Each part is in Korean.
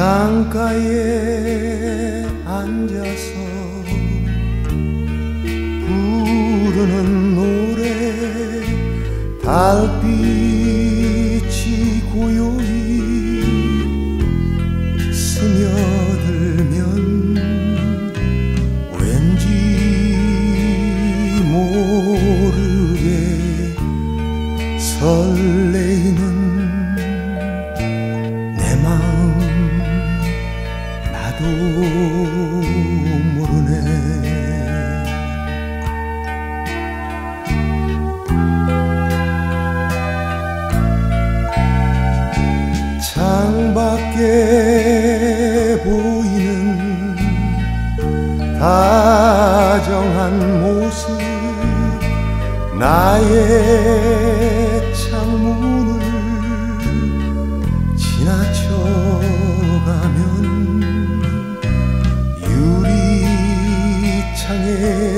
창가에 앉아서 부르는 노래 달빛이 고요히 스며들면 왠지 모르게 설레이는 나도 모르네. 창밖에 보이는 다정한 모습 나의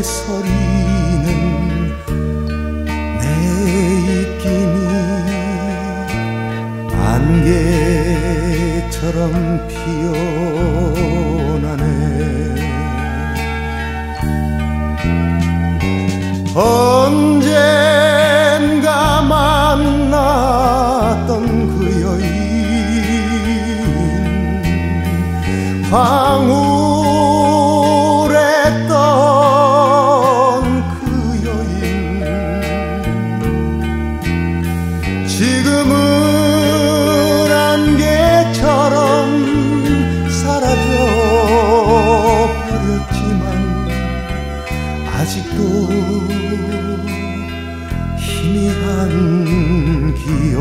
서리는 내 입김이 안개처럼 피어나네. 언젠가 만났던 그 여인 지금은 안개처럼 사라져 버렸지만 아직도 희미한 기억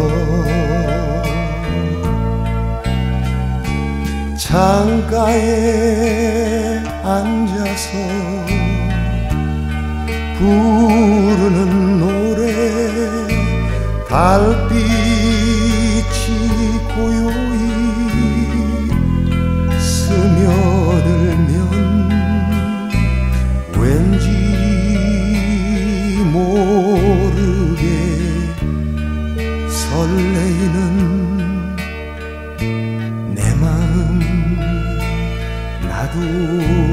창가에 앉아서 부르는 노래 달빛이 고요히 스며들면 왠지 모르게 설레이는 내 마음 나도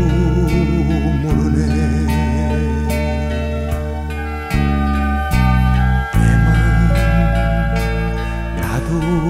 go.